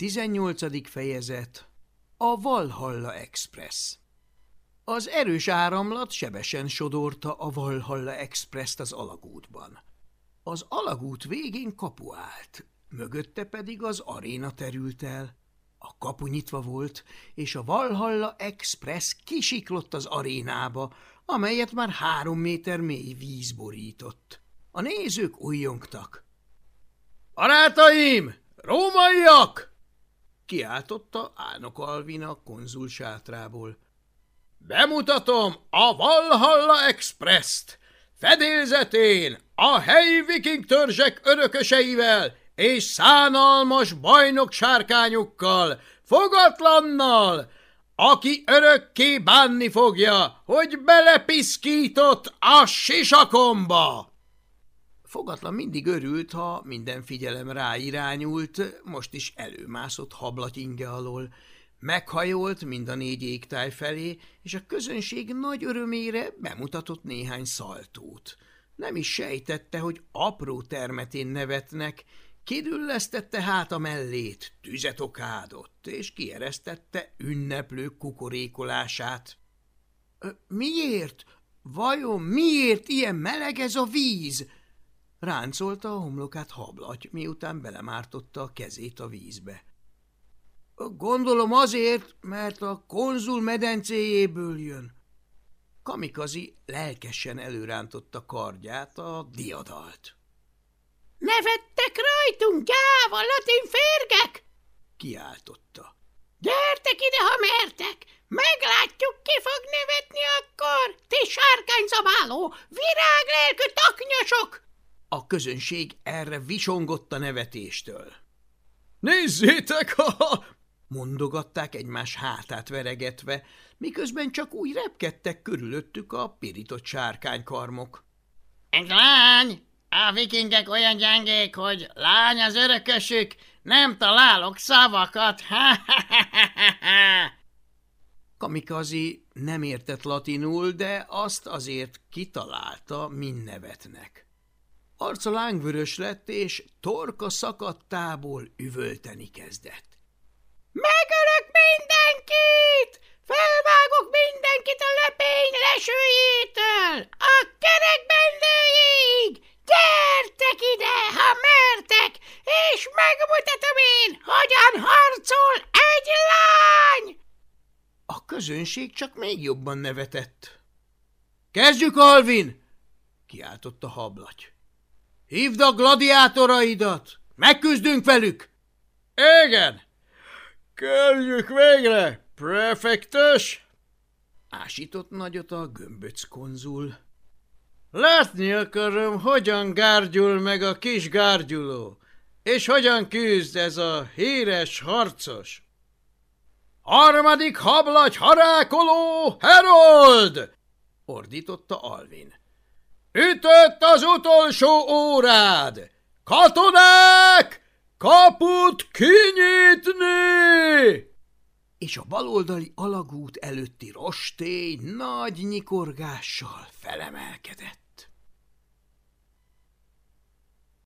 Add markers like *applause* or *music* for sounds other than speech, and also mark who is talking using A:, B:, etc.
A: 18. fejezet A Valhalla Express Az erős áramlat sebesen sodorta a Valhalla Express-t az alagútban. Az alagút végén kapu állt, mögötte pedig az aréna terült el. A kapu nyitva volt, és a Valhalla Express kisiklott az arénába, amelyet már három méter mély víz borított. A nézők újjongtak. – Barátaim! Rómaiak! Kiáltotta Álnok Alvin a konzul sátrából. Bemutatom a Valhalla Express-t, fedélzetén a helyi viking törzsek örököseivel és szánalmas bajnok sárkányokkal, fogatlannal, aki örökké bánni fogja, hogy belepiszkított a sisakomba. Fogatlan mindig örült, ha minden figyelem ráirányult, most is előmászott hablat inge alól. Meghajolt mind a négy égtáj felé, és a közönség nagy örömére bemutatott néhány szaltót. Nem is sejtette, hogy apró termetén nevetnek, kidüllesztette hát a mellét, tüzet okádott, és kieresztette ünneplő kukorékolását. – Miért? Vajon miért ilyen meleg ez a víz? – Ráncolta a homlokát hablaty, miután belemártotta a kezét a vízbe. Gondolom azért, mert a konzul medencéjéből jön. Kamikazi lelkesen előrántotta kardját, a diadalt.
B: Nevettek rajtunk, gyáva latin férgek!
A: kiáltotta.
B: Gyertek ide, ha mertek! Meglátjuk, ki fog nevetni akkor, ti sárkányzabáló, viráglelkű taknyosok!
A: A közönség erre visongott a nevetéstől. Nézzétek, ha mondogatták egymás hátát veregetve, miközben csak úgy repkedtek körülöttük a pirított sárkánykarmok.
B: Egy lány! A vikingek olyan gyengék, hogy lány az örökösük, nem találok szavakat. *laughs* Ha, ha, ha, ha, ha.
A: Kamikazi nem értett latinul, de azt azért kitalálta, min nevetnek. Arca lángvörös lett, és torka szakadtából üvölteni kezdett.
B: Megölök mindenkit! Felvágok mindenkit a lepény lesőjétől, a kerekbendőjéig! Gyertek ide, ha mertek, és megmutatom én, hogyan harcol egy lány!
A: A közönség csak még jobban nevetett. – Kezdjük, Alvin! – kiáltotta hablaty. Hívd a gladiátoraidat! Megküzdünk velük! Igen! Kezdjük végre, prefektus! Ásított nagyot a gömböc konzul. Látni akarom, hogyan gárgyul meg a kis gárgyuló, és hogyan küzd ez a híres harcos. Harmadik hablagy harákoló Herold! ordította Alvin. Ütött az utolsó órád! Katonák! Kaput kinyitni! És a baloldali alagút előtti rostély nagy nyikorgással felemelkedett.